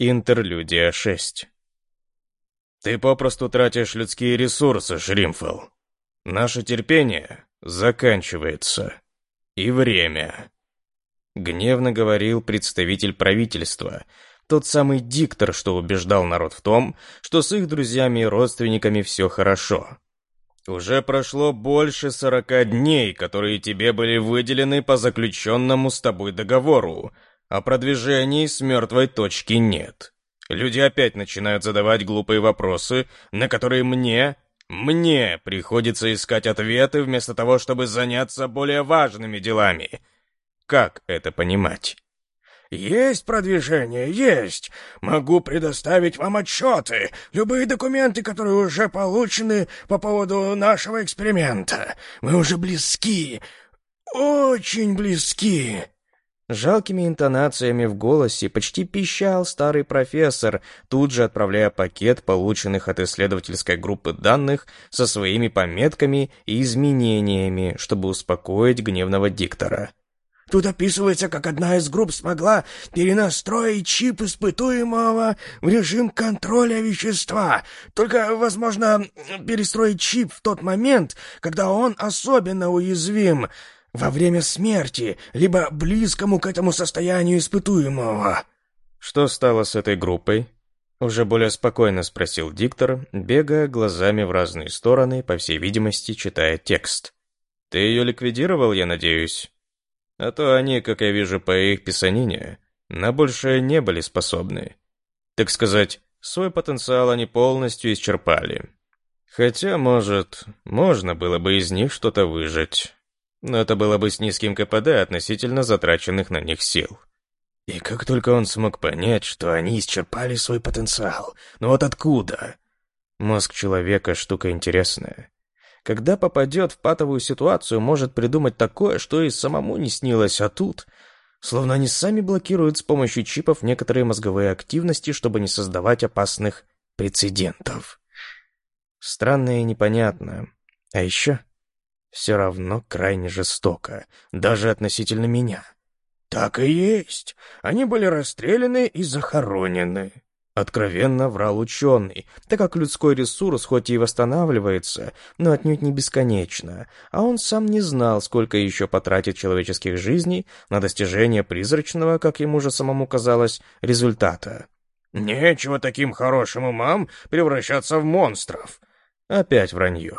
Интерлюдия 6 Ты попросту тратишь людские ресурсы, Шримфел. Наше терпение заканчивается. И время. Гневно говорил представитель правительства, тот самый диктор, что убеждал народ в том, что с их друзьями и родственниками все хорошо. Уже прошло больше сорока дней, которые тебе были выделены по заключенному с тобой договору, а продвижений с мертвой точки нет. Люди опять начинают задавать глупые вопросы, на которые мне, мне приходится искать ответы вместо того, чтобы заняться более важными делами. Как это понимать? «Есть продвижение, есть. Могу предоставить вам отчеты, любые документы, которые уже получены по поводу нашего эксперимента. Мы уже близки, очень близки». Жалкими интонациями в голосе почти пищал старый профессор, тут же отправляя пакет полученных от исследовательской группы данных со своими пометками и изменениями, чтобы успокоить гневного диктора. Тут описывается, как одна из групп смогла перенастроить чип испытуемого в режим контроля вещества. Только, возможно, перестроить чип в тот момент, когда он особенно уязвим, во время смерти, либо близкому к этому состоянию испытуемого. Что стало с этой группой? Уже более спокойно спросил диктор, бегая глазами в разные стороны, по всей видимости, читая текст. «Ты ее ликвидировал, я надеюсь?» А то они, как я вижу по их писанине, на большее не были способны. Так сказать, свой потенциал они полностью исчерпали. Хотя, может, можно было бы из них что-то выжать. Но это было бы с низким КПД относительно затраченных на них сил. И как только он смог понять, что они исчерпали свой потенциал, но вот откуда? Мозг человека — штука интересная. Когда попадет в патовую ситуацию, может придумать такое, что и самому не снилось, а тут... Словно они сами блокируют с помощью чипов некоторые мозговые активности, чтобы не создавать опасных прецедентов. Странно и непонятно. А еще все равно крайне жестоко, даже относительно меня. Так и есть. Они были расстреляны и захоронены. Откровенно врал ученый, так как людской ресурс хоть и восстанавливается, но отнюдь не бесконечно, а он сам не знал, сколько еще потратит человеческих жизней на достижение призрачного, как ему же самому казалось, результата. «Нечего таким хорошим умам превращаться в монстров!» Опять вранье.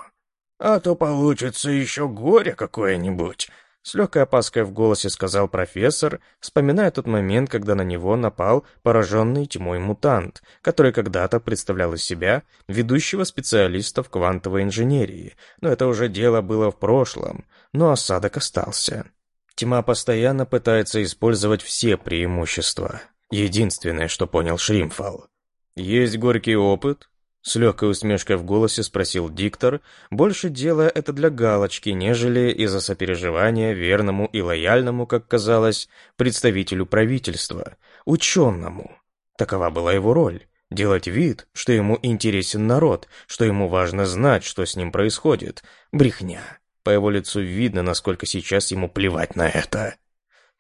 «А то получится еще горе какое-нибудь!» С легкой опаской в голосе сказал профессор, вспоминая тот момент, когда на него напал пораженный тьмой мутант, который когда-то представлял из себя ведущего специалиста в квантовой инженерии. Но это уже дело было в прошлом, но осадок остался. Тьма постоянно пытается использовать все преимущества. Единственное, что понял Шримфал. Есть горький опыт, с легкой усмешкой в голосе спросил диктор, больше делая это для галочки, нежели из-за сопереживания верному и лояльному, как казалось, представителю правительства, ученому. Такова была его роль — делать вид, что ему интересен народ, что ему важно знать, что с ним происходит. Брехня. По его лицу видно, насколько сейчас ему плевать на это.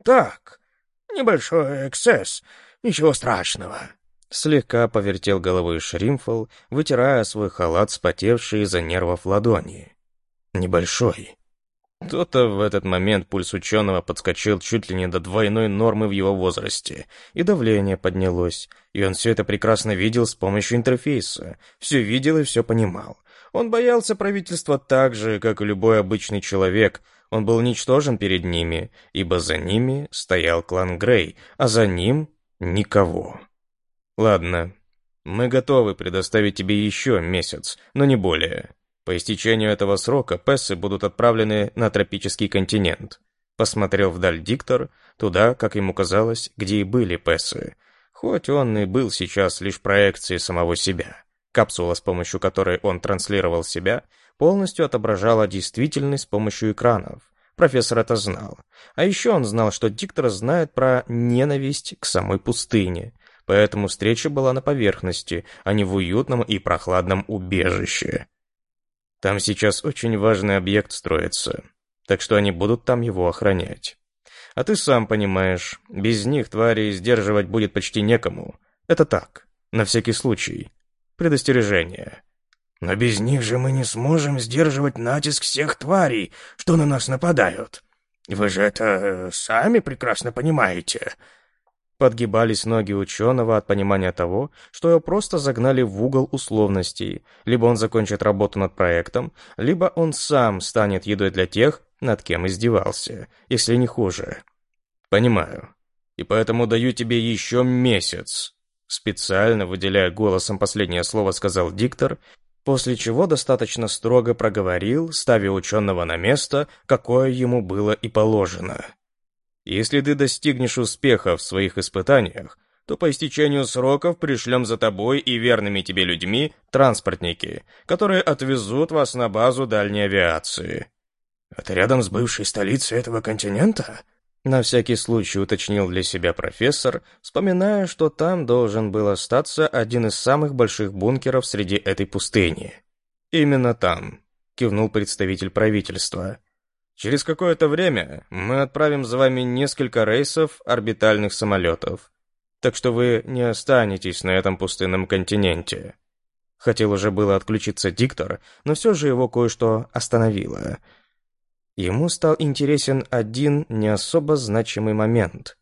«Так, небольшой эксцесс, ничего страшного», Слегка повертел головой Шримфл, вытирая свой халат, спотевший из-за нервов ладони. Небольшой. То-то в этот момент пульс ученого подскочил чуть ли не до двойной нормы в его возрасте, и давление поднялось, и он все это прекрасно видел с помощью интерфейса, все видел и все понимал. Он боялся правительства так же, как и любой обычный человек, он был ничтожен перед ними, ибо за ними стоял клан Грей, а за ним — никого. «Ладно, мы готовы предоставить тебе еще месяц, но не более. По истечению этого срока Пессы будут отправлены на тропический континент». Посмотрел вдаль диктор, туда, как ему казалось, где и были Пессы. Хоть он и был сейчас лишь проекцией самого себя. Капсула, с помощью которой он транслировал себя, полностью отображала действительность с помощью экранов. Профессор это знал. А еще он знал, что диктор знает про ненависть к самой пустыне, поэтому встреча была на поверхности, а не в уютном и прохладном убежище. Там сейчас очень важный объект строится, так что они будут там его охранять. А ты сам понимаешь, без них твари сдерживать будет почти некому. Это так, на всякий случай. Предостережение. Но без них же мы не сможем сдерживать натиск всех тварей, что на нас нападают. Вы же это э, сами прекрасно понимаете. Подгибались ноги ученого от понимания того, что его просто загнали в угол условностей. Либо он закончит работу над проектом, либо он сам станет едой для тех, над кем издевался, если не хуже. Понимаю. И поэтому даю тебе еще месяц. Специально, выделяя голосом последнее слово, сказал диктор, после чего достаточно строго проговорил, ставя ученого на место, какое ему было и положено. Если ты достигнешь успеха в своих испытаниях, то по истечению сроков пришлем за тобой и верными тебе людьми транспортники, которые отвезут вас на базу дальней авиации». «Это рядом с бывшей столицей этого континента?» На всякий случай уточнил для себя профессор, вспоминая, что там должен был остаться один из самых больших бункеров среди этой пустыни. «Именно там», — кивнул представитель правительства. Через какое-то время мы отправим за вами несколько рейсов орбитальных самолетов. Так что вы не останетесь на этом пустынном континенте. Хотел уже было отключиться диктор, но все же его кое-что остановило. Ему стал интересен один не особо значимый момент.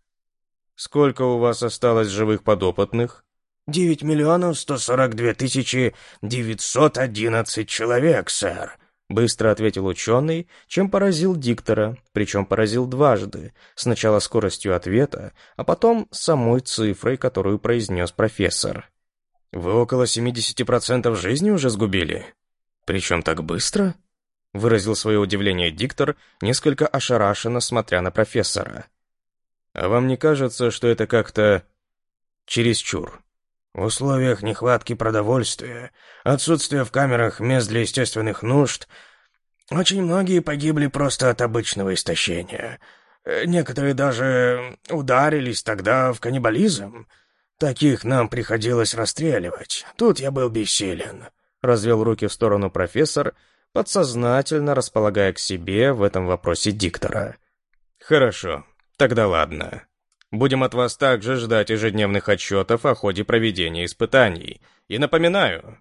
«Сколько у вас осталось живых подопытных?» «Девять миллионов сто сорок две тысячи девятьсот одиннадцать человек, сэр», Быстро ответил ученый, чем поразил диктора, причем поразил дважды, сначала скоростью ответа, а потом самой цифрой, которую произнес профессор. «Вы около 70% жизни уже сгубили? Причем так быстро?» Выразил свое удивление диктор, несколько ошарашенно смотря на профессора. «А вам не кажется, что это как-то чересчур?» В условиях нехватки продовольствия, отсутствия в камерах мест для естественных нужд, очень многие погибли просто от обычного истощения. Некоторые даже ударились тогда в каннибализм. Таких нам приходилось расстреливать. Тут я был бессилен. Развел руки в сторону профессор, подсознательно располагая к себе в этом вопросе диктора. «Хорошо, тогда ладно. Будем от вас также ждать ежедневных отчетов о ходе проведения испытаний. И напоминаю,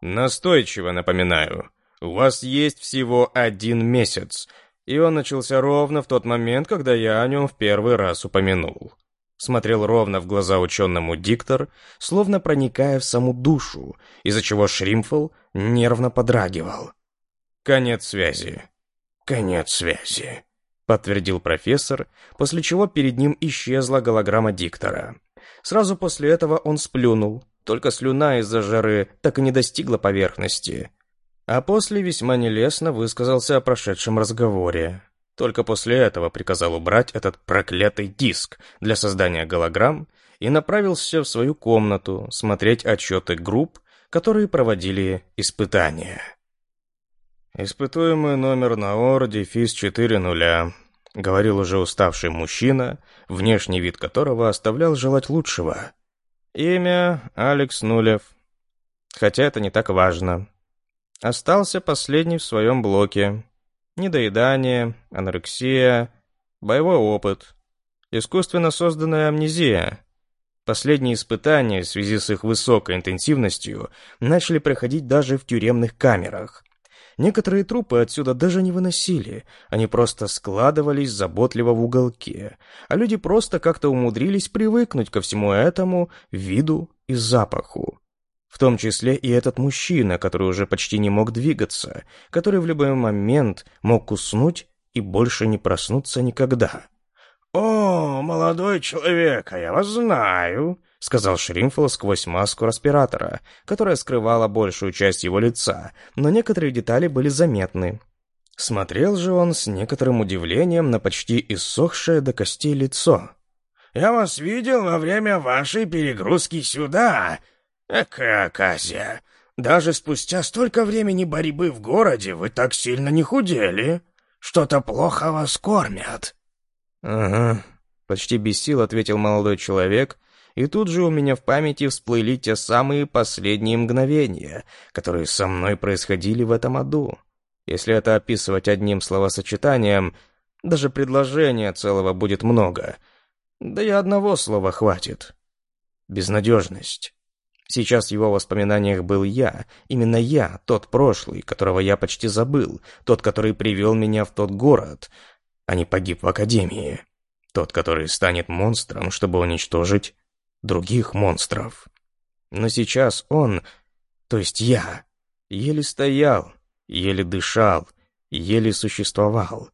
настойчиво напоминаю, у вас есть всего один месяц, и он начался ровно в тот момент, когда я о нем в первый раз упомянул. Смотрел ровно в глаза ученому диктор, словно проникая в саму душу, из-за чего Шримфл нервно подрагивал. Конец связи. Конец связи подтвердил профессор, после чего перед ним исчезла голограмма диктора. Сразу после этого он сплюнул, только слюна из-за жары так и не достигла поверхности. А после весьма нелестно высказался о прошедшем разговоре. Только после этого приказал убрать этот проклятый диск для создания голограмм и направился в свою комнату смотреть отчеты групп, которые проводили испытания. «Испытуемый номер НАОР, дефис 4.0», — говорил уже уставший мужчина, внешний вид которого оставлял желать лучшего. «Имя Алекс Нулев. Хотя это не так важно. Остался последний в своем блоке. Недоедание, анорексия, боевой опыт, искусственно созданная амнезия». Последние испытания в связи с их высокой интенсивностью начали проходить даже в тюремных камерах. Некоторые трупы отсюда даже не выносили, они просто складывались заботливо в уголке, а люди просто как-то умудрились привыкнуть ко всему этому виду и запаху. В том числе и этот мужчина, который уже почти не мог двигаться, который в любой момент мог уснуть и больше не проснуться никогда. «О, молодой человек, а я вас знаю», — сказал Шримфл сквозь маску респиратора, которая скрывала большую часть его лица, но некоторые детали были заметны. Смотрел же он с некоторым удивлением на почти иссохшее до костей лицо. «Я вас видел во время вашей перегрузки сюда. Экая оказия. Даже спустя столько времени борьбы в городе вы так сильно не худели. Что-то плохо вас кормят». «Ага», — почти без сил ответил молодой человек, и тут же у меня в памяти всплыли те самые последние мгновения, которые со мной происходили в этом аду. Если это описывать одним словосочетанием, даже предложения целого будет много. Да и одного слова хватит. безнадежность. Сейчас в его воспоминаниях был я, именно я, тот прошлый, которого я почти забыл, тот, который привел меня в тот город, а не погиб в академии. Тот, который станет монстром, чтобы уничтожить других монстров. Но сейчас он, то есть я, еле стоял, еле дышал, еле существовал.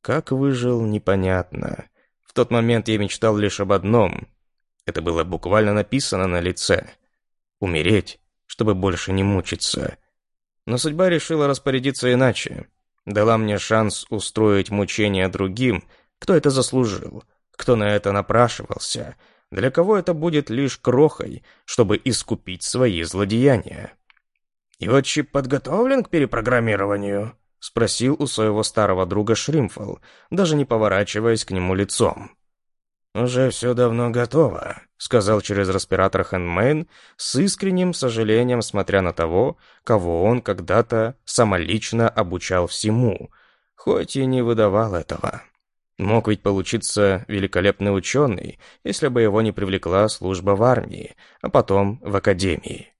Как выжил, непонятно. В тот момент я мечтал лишь об одном. Это было буквально написано на лице — умереть, чтобы больше не мучиться. Но судьба решила распорядиться иначе. Дала мне шанс устроить мучения другим, кто это заслужил, кто на это напрашивался, для кого это будет лишь крохой, чтобы искупить свои злодеяния. «Его чип подготовлен к перепрограммированию?» — спросил у своего старого друга Шримфл, даже не поворачиваясь к нему лицом. «Уже все давно готово», — сказал через респиратор Хэндмейн с искренним сожалением, смотря на того, кого он когда-то самолично обучал всему, хоть и не выдавал этого. Мог ведь получиться великолепный ученый, если бы его не привлекла служба в армии, а потом в академии.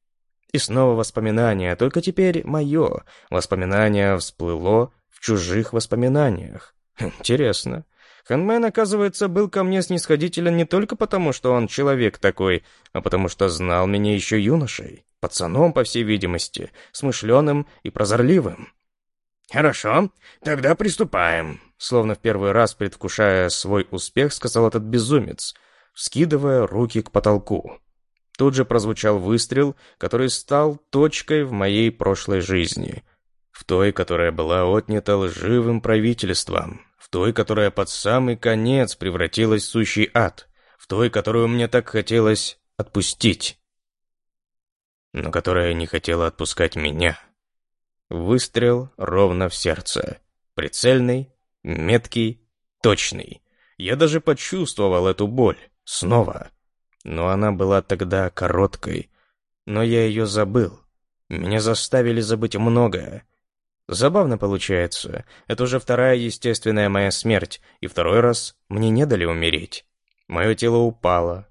И снова воспоминания, только теперь мое. Воспоминание всплыло в чужих воспоминаниях. Интересно. Ханмен, оказывается, был ко мне снисходителен не только потому, что он человек такой, а потому что знал меня еще юношей, пацаном, по всей видимости, смышленым и прозорливым. «Хорошо, тогда приступаем», — словно в первый раз предвкушая свой успех, сказал этот безумец, вскидывая руки к потолку. Тут же прозвучал выстрел, который стал точкой в моей прошлой жизни, в той, которая была отнята лживым правительством, в той, которая под самый конец превратилась в сущий ад, в той, которую мне так хотелось отпустить, но которая не хотела отпускать меня. Выстрел ровно в сердце. Прицельный, меткий, точный. Я даже почувствовал эту боль. Снова. Но она была тогда короткой. Но я ее забыл. Меня заставили забыть многое. Забавно получается. Это уже вторая естественная моя смерть, и второй раз мне не дали умереть. Мое тело упало,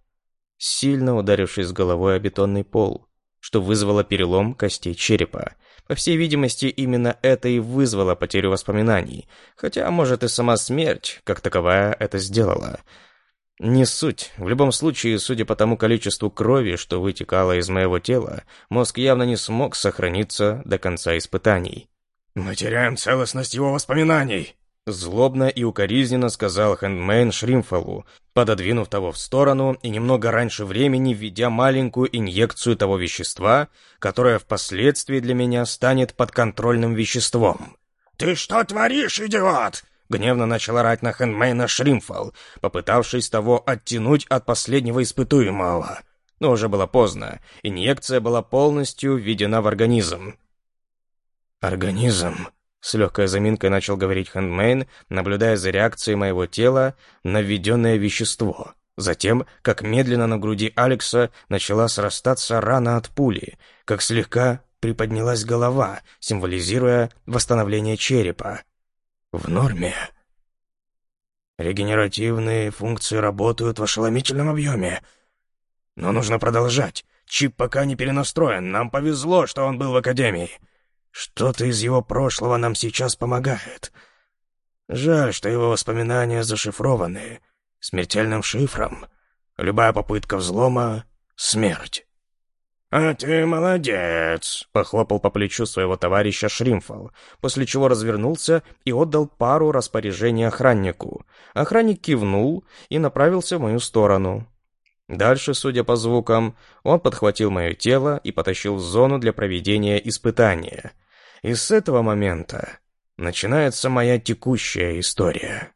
сильно ударившись головой о бетонный пол, что вызвало перелом костей черепа. По всей видимости, именно это и вызвало потерю воспоминаний, хотя, может, и сама смерть, как таковая, это сделала. Не суть. В любом случае, судя по тому количеству крови, что вытекало из моего тела, мозг явно не смог сохраниться до конца испытаний. «Мы теряем целостность его воспоминаний», — злобно и укоризненно сказал Хэндмейн Шримфалу, пододвинув того в сторону и немного раньше времени введя маленькую инъекцию того вещества, которое впоследствии для меня станет подконтрольным веществом. «Ты что творишь, идиот?» Гневно начал орать на Хэндмейна Шримфал, попытавшись того оттянуть от последнего испытуемого. Но уже было поздно. Инъекция была полностью введена в организм. «Организм», — с легкой заминкой начал говорить Хэндмейн, наблюдая за реакцией моего тела на введенное вещество. Затем, как медленно на груди Алекса начала срастаться рана от пули, как слегка приподнялась голова, символизируя восстановление черепа. В норме. Регенеративные функции работают в ошеломительном объеме. Но нужно продолжать. Чип пока не перенастроен. Нам повезло, что он был в Академии. Что-то из его прошлого нам сейчас помогает. Жаль, что его воспоминания зашифрованы смертельным шифром. Любая попытка взлома — смерть. «А ты молодец!» — похлопал по плечу своего товарища Шримфал, после чего развернулся и отдал пару распоряжений охраннику. Охранник кивнул и направился в мою сторону. Дальше, судя по звукам, он подхватил мое тело и потащил в зону для проведения испытания — и с этого момента начинается моя текущая история.